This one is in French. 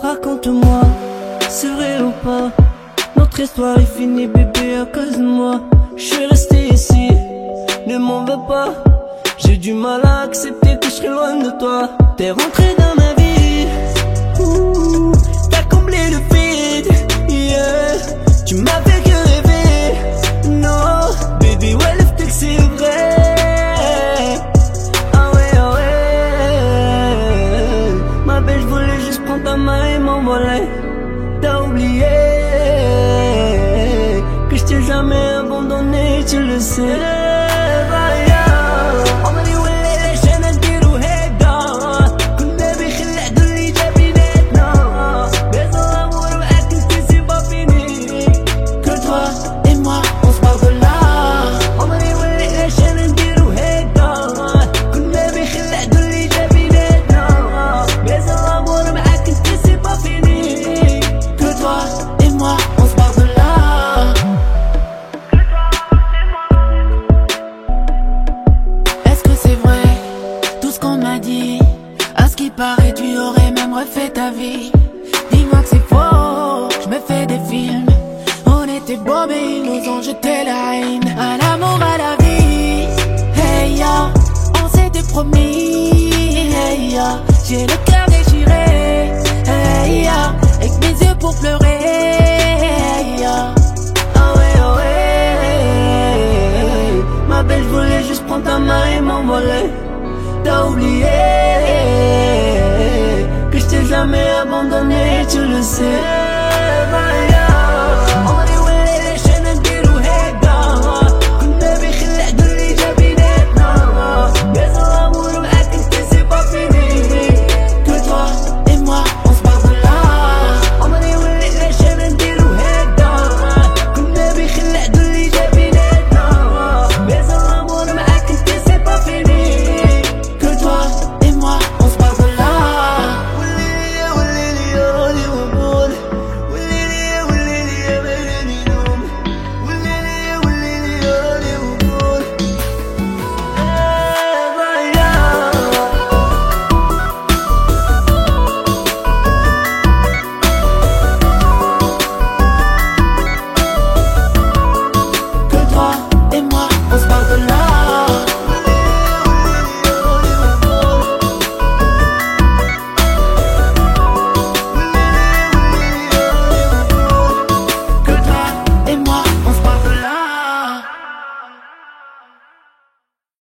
Raconte-moi, c'est vrai ou pas? Notre histoire est finie bébé à cause de moi. Je suis resté ici, ne m'en veux pas. J'ai du mal à accepter que je serai loin de toi. T'es rentré dans ma mole T'as oublié Que je t'ai jamais abandonné, tu le sais paraît, tu aurais même refait ta vie. Dis-moi que c'est faux, je me fais des films. On était beaux, mais ils nous ont jeté la haine. À l'amour, à la vie. Hey ya, on s'était promis. Hey ya, j'ai le cœur déchiré. Hey ya, avec mes yeux pour pleurer. Ya. Ah ouais, ah ouais Ma belle, je voulais juste prendre ta main et m'envoler T'as oublié jamais abandonné, tu le sais